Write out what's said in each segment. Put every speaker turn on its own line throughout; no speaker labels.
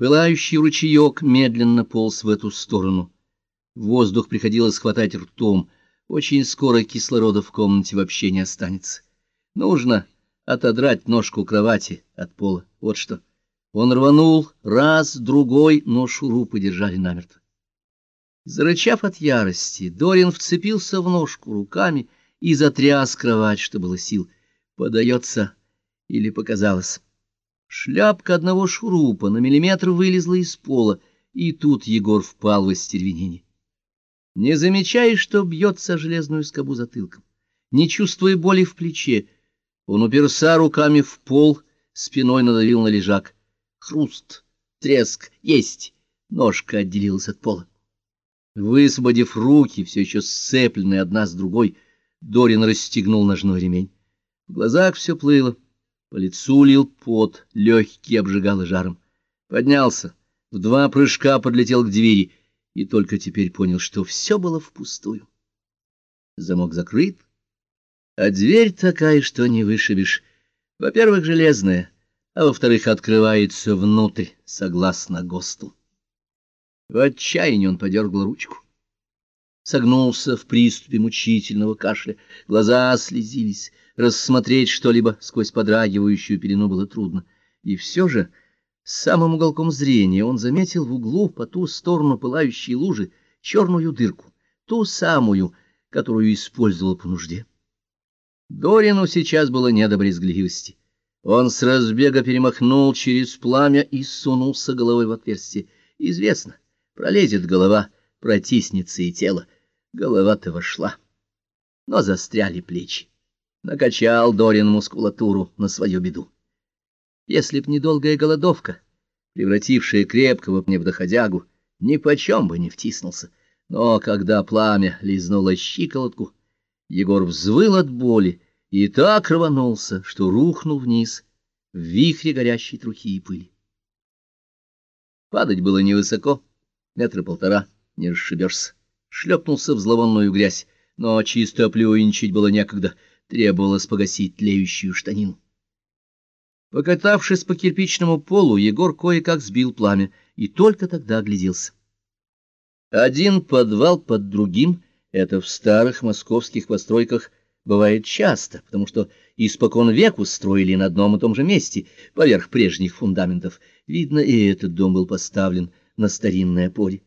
Пылающий ручеек медленно полз в эту сторону. Воздух приходилось хватать ртом. Очень скоро кислорода в комнате вообще не останется. Нужно отодрать ножку кровати от пола. Вот что. Он рванул раз, другой, но шурупы держали намертво. Зарычав от ярости, Дорин вцепился в ножку руками и затряс кровать, что было сил. Подается или показалось. Шляпка одного шурупа на миллиметр вылезла из пола, и тут Егор впал в остервенение. Не замечая, что бьется железную скобу затылком, не чувствуя боли в плече, он уперся руками в пол, спиной надавил на лежак. Хруст, треск, есть, ножка отделилась от пола. Высвободив руки, все еще сцепленные одна с другой, Дорин расстегнул ножной ремень. В глазах все плыло. По лицу лил пот, легкий обжигало жаром. Поднялся, в два прыжка подлетел к двери и только теперь понял, что все было впустую. Замок закрыт, а дверь такая, что не вышибешь. Во-первых, железная, а во-вторых, открывается внутрь, согласно ГОСТу. В отчаянии он подергал ручку. Согнулся в приступе мучительного кашля, глаза слезились, рассмотреть что-либо сквозь подрагивающую пелену было трудно. И все же, самым уголком зрения, он заметил в углу по ту сторону пылающей лужи черную дырку, ту самую, которую использовал по нужде. Дорину сейчас было не до брезгливости. Он с разбега перемахнул через пламя и сунулся головой в отверстие. Известно, пролезет голова, протиснется и тело. Голова-то вошла, но застряли плечи. Накачал Дорин мускулатуру на свою беду. Если б недолгая голодовка, превратившая крепкого мне в доходягу, ни почем бы не втиснулся. Но когда пламя лизнуло щиколотку, Егор взвыл от боли и так рванулся, что рухнул вниз в вихре горящей трухи и пыли. Падать было невысоко, метра полтора, не расшибешься. Шлепнулся в зловонную грязь, но чисто плюнчить было некогда — требовалось погасить тлеющую штанину. Покатавшись по кирпичному полу, Егор кое-как сбил пламя и только тогда огляделся. Один подвал под другим — это в старых московских постройках бывает часто, потому что испокон веку строили на одном и том же месте, поверх прежних фундаментов. Видно, и этот дом был поставлен на старинной опоре.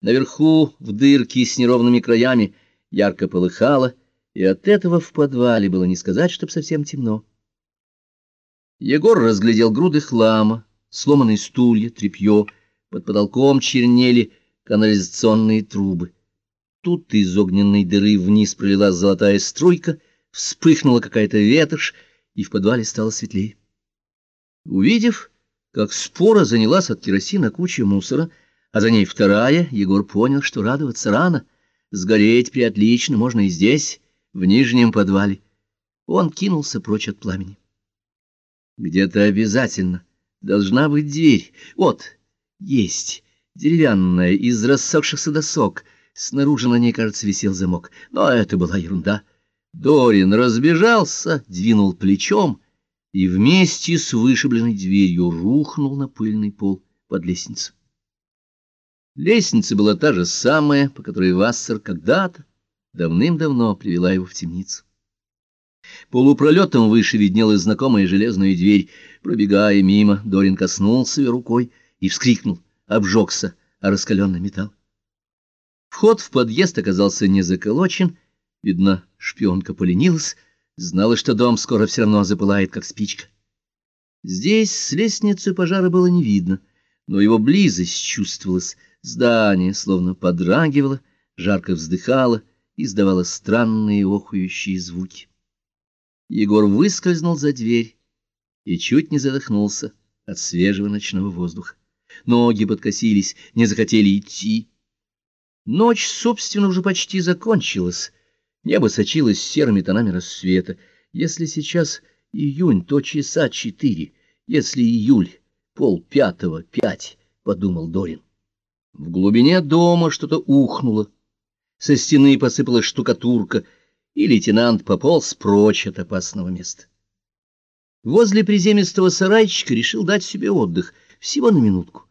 Наверху, в дырке с неровными краями, ярко полыхало — и от этого в подвале было не сказать, чтоб совсем темно. Егор разглядел груды хлама, сломанные стулья, тряпье, под потолком чернели канализационные трубы. Тут из огненной дыры вниз пролилась золотая струйка, вспыхнула какая-то ветошь, и в подвале стало светлее. Увидев, как спора занялась от керосина куча мусора, а за ней вторая, Егор понял, что радоваться рано. Сгореть приотлично можно и здесь, в нижнем подвале. Он кинулся прочь от пламени. Где-то обязательно должна быть дверь. Вот, есть, деревянная, из рассохшихся досок. Снаружи на ней, кажется, висел замок. Но это была ерунда. Дорин разбежался, двинул плечом и вместе с вышибленной дверью рухнул на пыльный пол под лестницей. Лестница была та же самая, по которой Вассер когда-то давным-давно привела его в темницу. Полупролетом выше виднелась знакомая железная дверь. Пробегая мимо, Дорин коснулся ее рукой и вскрикнул, обжегся о раскаленный металл. Вход в подъезд оказался не заколочен. Видно, шпионка поленилась, знала, что дом скоро все равно запылает, как спичка. Здесь с лестницы пожара было не видно, но его близость чувствовалась. Здание словно подрагивало, жарко вздыхало — издавала странные охующие звуки. Егор выскользнул за дверь и чуть не задохнулся от свежего ночного воздуха. Ноги подкосились, не захотели идти. Ночь, собственно, уже почти закончилась. Небо сочилось серыми тонами рассвета. Если сейчас июнь, то часа четыре. Если июль, пол пятого, пять, — подумал Дорин. В глубине дома что-то ухнуло со стены посыпалась штукатурка, и лейтенант пополз прочь от опасного места. Возле приземистого сарайчика решил дать себе отдых. всего на минутку.